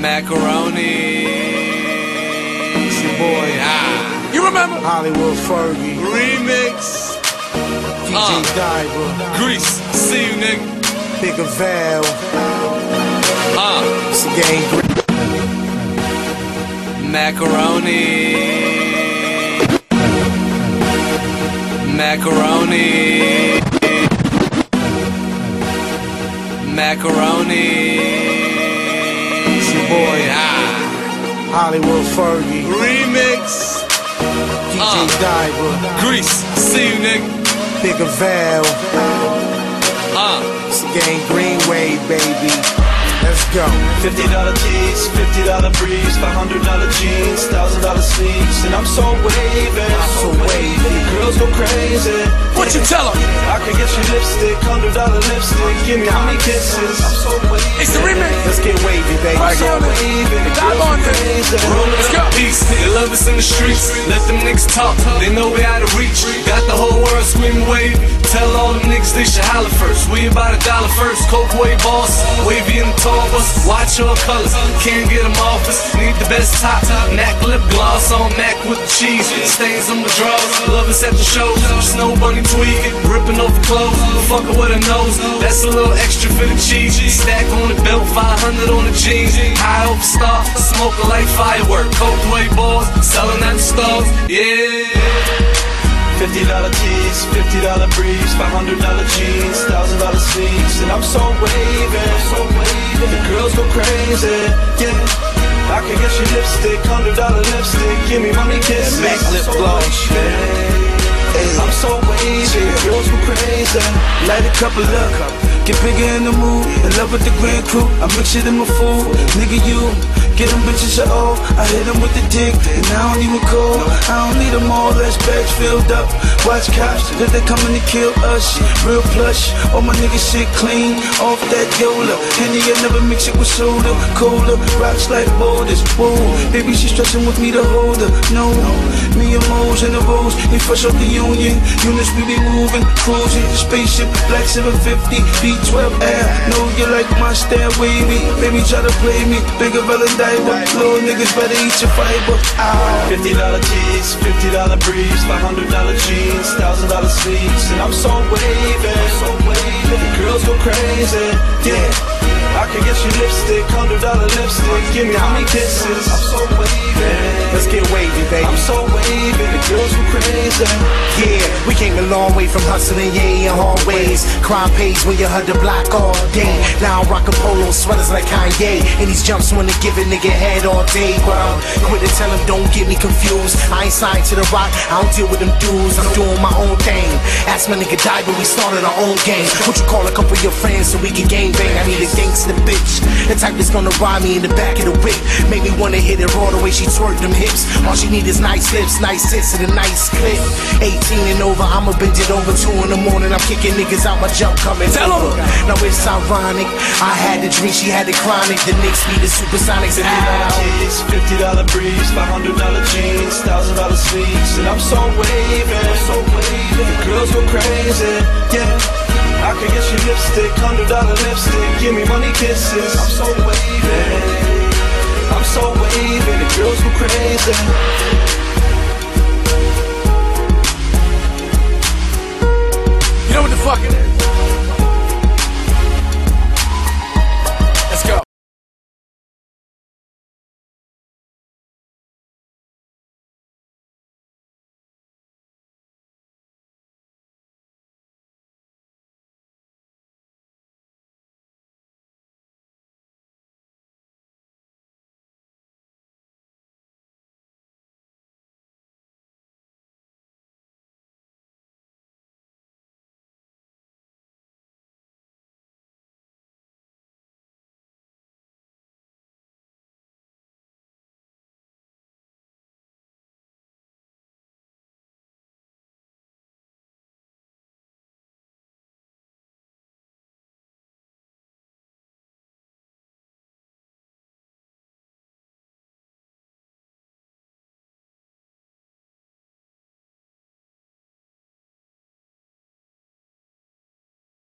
Macaroni. It's your boy, Ah. You remember? Hollywood Fergie, Remix. DJ Uh. Diver, Grease. See you, nigga. Bigger Val, Uh. it's a green. Macaroni. Macaroni. Macaroni. It's your boy, Ah. Hollywood Fergie, Remix. DJ Uh. Diver, Grease. See you, nigga. Bigger Val, Uh. it's a gang Greenway, baby. Go. Fifty dollar tees, fifty dollar briefs, five hundred dollar jeans, thousand dollar sleeves, and I'm so wavy. I'm so wavy. Girls go crazy. What you tell 'em? I can get you lipstick, hundred dollar lipstick. Give me how many kisses? I'm so wavy. It's the remix. Let's get wavy, baby. Right So on it. wavy. Dive Girls on go crazy. Let's go. Peace. Love us in the streets. Let them niggas talk. They know we out of reach. Got the whole world screaming wave. Tell all them niggas they should holler first. We about a dollar first. Coke way boss. Wavy in the tall bus. Watch your colors. Can't get them off us. Need the best top. Mac lip gloss on Mac with the cheese. Stains on my drawers. Love us at the shows. Snow bunny tweaking. Ripping off the clothes. Fucking with her nose. That's a little extra for the cheese. Stack on the belt. 500 on the jeans. High off star. Smoking like firework. Coke way balls. Selling at the stores. Yeah. Fifty dollar tees, fifty dollar briefs, five hundred dollar jeans, thousand dollar sleeves, and I'm so wavy, so wavy. The girls go crazy, yeah. I can get you lipstick, hundred dollar lipstick, give me money kisses. Mac lip gloss. I'm so wavy, girls go crazy. Light a couple up, get bigger in the mood. In love with the grand crew, I mix it in my food. Nigga, you get them bitches are off. I hit them with the dick, and I don't even call. I don't need them all, that's bags filled up. Watch cops, cause they coming to kill us. Real plush, all my niggas shit clean. Off that Yola, Henny, I never mix it with soda. Cola, rocks like boulders. Whoa, baby, she stressing with me to hold her. No, me and Mo's and the Rose, they fresh off the Union. Units we be moving, cruising, spaceship, black 750, B12 air. Know you like my style, wavy. Baby, try to play me, bigger valentine. Little niggas better eat your fiber. Ow. Dollar tees, fifty dollar briefs, five hundred dollar jeans, thousand dollar sleeves, and I'm so wavy, so. The girls go crazy, yeah. I can get you lipstick, hundred dollar lipstick, give me how many kisses? I'm so wavy, Let's get wavy, baby. I'm so wavy. The girls go crazy. Yeah, we came a long way from hustling, yeah, in hallways. Crime pays when you heard the block all day. Now I'm rocking polo sweaters like Kanye. And these jumps wanna give a nigga head all day. But I'm quick to tell him, don't get me confused. I ain't signed to the rock, I don't deal with them dudes. I'm doing my own thing. Ask my nigga die, but we started our own game. Would you call a couple of your friends so we can gang bang? I need a gangster bitch. The type that's gonna ride me in the back of the whip. Make me wanna hit it raw the way she twerk them hips. All she need is nice lips, nice tits, and a nice clip. 18 and over, I'ma bend it over. Two in the morning, I'm kicking niggas out my jump coming Tell 'em. Now it's ironic. I had the dream, she had the chronic. The Knicks be the supersonics, and Tees, fifty dollar briefs, five hundred dollar jeans, thousand dollar sleeves, and I'm so wavy, so wavy. The girls go crazy, yeah. I can get your lipstick, hundred dollar give me money kisses. I'm so waving. I'm so waving. The girls go crazy.